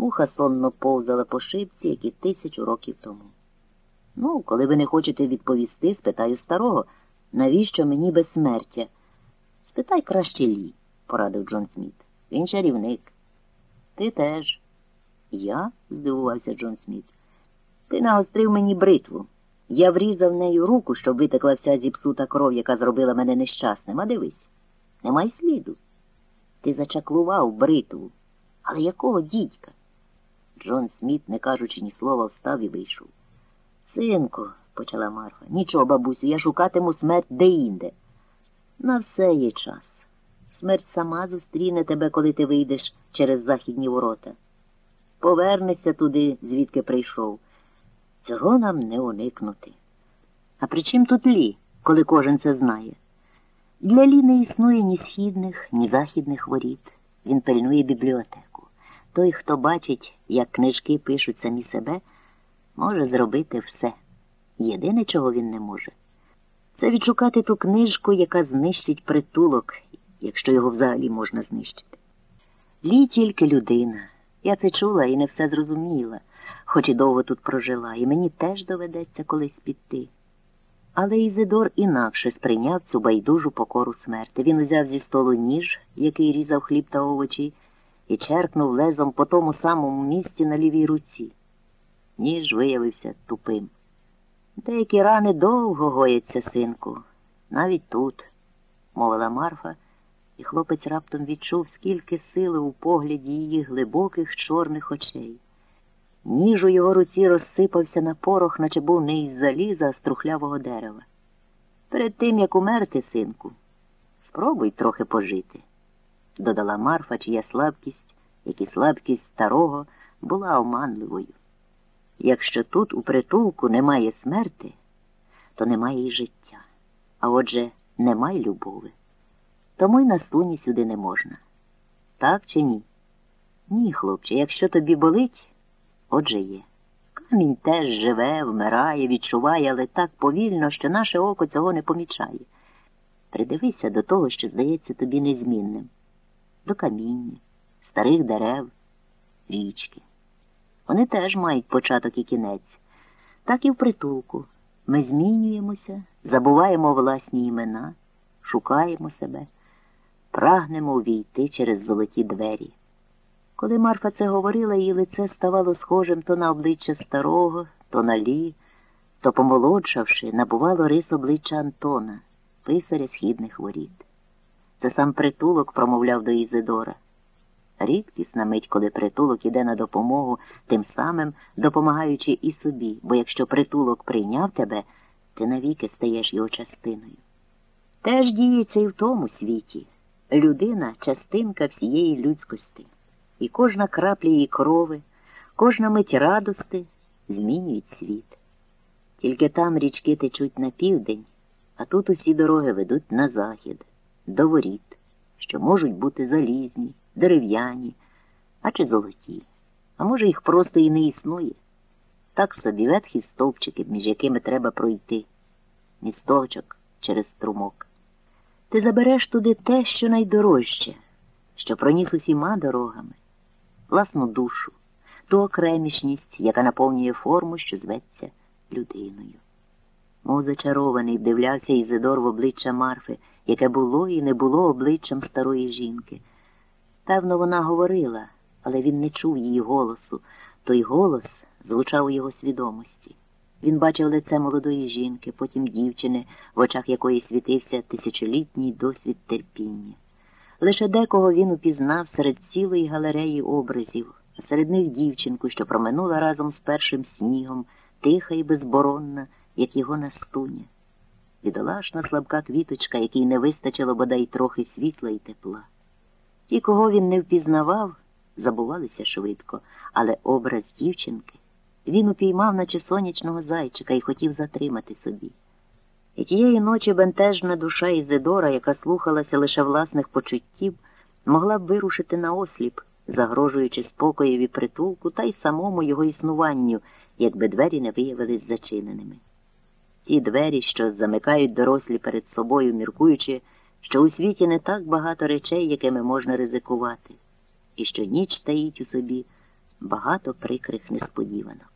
Муха сонно повзала по шибці, як і тисячу років тому. Ну, коли ви не хочете відповісти, спитаю старого, навіщо мені безсмертя? Спитай краще Лі, порадив Джон Сміт. Він чарівник. Ти теж. Я? здивувався Джон Сміт. Ти нагострив мені бритву. Я врізав нею руку, щоб витекла вся зіпсута кров, яка зробила мене нещасним. А дивись, немає сліду. Ти зачаклував бритву. Але якого дідька? Джон Сміт, не кажучи ні слова, встав і вийшов. Синку, почала Марфа, нічого, бабусю, я шукатиму смерть де-інде. На все є час. Смерть сама зустріне тебе, коли ти вийдеш через західні ворота. Повернешся туди, звідки прийшов. Цього нам не уникнути. А при чим тут лі, коли кожен це знає? Для лі не існує ні східних, ні західних воріт. Він пильнує бібліотеку. Той, хто бачить, як книжки пишуть самі себе, може зробити все. Єдине, чого він не може, це відшукати ту книжку, яка знищить притулок, якщо його взагалі можна знищити. Лі тільки людина. Я це чула і не все зрозуміла, хоч і довго тут прожила, і мені теж доведеться колись піти. Але Ізидор інакше сприйняв цю байдужу покору смерти. Він узяв зі столу ніж, який різав хліб та овочі, і черкнув лезом по тому самому місці на лівій руці. Ніж виявився тупим. Деякі рани довго гояться, синку, навіть тут, мовила Марфа, і хлопець раптом відчув, скільки сили у погляді її глибоких чорних очей. Ніж у його руці розсипався на порох, наче був не із заліза, а з трухлявого дерева. Перед тим, як умерти, синку, спробуй трохи пожити, додала Марфа, чия слабкість, як і слабкість старого, була оманливою. Якщо тут у притулку немає смерти, то немає і життя, а отже, немає любови. Тому й на стуні сюди не можна. Так чи ні? Ні, хлопче, якщо тобі болить, отже є. Камінь теж живе, вмирає, відчуває, але так повільно, що наше око цього не помічає. Придивися до того, що здається тобі незмінним, до каміння, старих дерев, річки. Вони теж мають початок і кінець. Так і в притулку. Ми змінюємося, забуваємо власні імена, шукаємо себе, прагнемо увійти через золоті двері. Коли Марфа це говорила, її лице ставало схожим то на обличчя старого, то на лі, то, помолодшавши, набувало рис обличчя Антона, писаря східних воріт. Це сам притулок промовляв до Ізидора. Рідкісна мить, коли притулок іде на допомогу, тим самим допомагаючи і собі, бо якщо притулок прийняв тебе, ти навіки стаєш його частиною. Теж діється і в тому світі людина частинка всієї людськості, і кожна крапля її крови, кожна мить радости змінюють світ. Тільки там річки течуть на південь, а тут усі дороги ведуть на захід, до воріт, що можуть бути залізні дерев'яні, а чи золоті, а може, їх просто і не існує. Так собі ветхі стовпчики, між якими треба пройти, місточок через струмок. Ти забереш туди те, що найдорожче, що проніс усіма дорогами, власну душу, ту окремішність, яка наповнює форму, що зветься людиною. Мов зачарований вдивлявся Ізидор в обличчя Марфи, яке було і не було обличчям старої жінки. Певно, вона говорила, але він не чув її голосу. Той голос звучав у його свідомості. Він бачив лице молодої жінки, потім дівчини, в очах якої світився тисячолітній досвід терпіння. Лише декого він упізнав серед цілої галереї образів, а серед них дівчинку, що проминула разом з першим снігом, тиха і безборонна, як його настуня. Бідолашна слабка квіточка, якій не вистачило бодай трохи світла і тепла. Ті, кого він не впізнавав, забувалися швидко, але образ дівчинки він упіймав, наче сонячного зайчика, і хотів затримати собі. І тієї ночі бентежна душа Ізидора, яка слухалася лише власних почуттів, могла б вирушити на осліп, загрожуючи спокоєві притулку та й самому його існуванню, якби двері не виявились зачиненими. Ті двері, що замикають дорослі перед собою, міркуючи, що у світі не так багато речей, якими можна ризикувати, і що ніч таїть у собі багато прикрих несподіванок.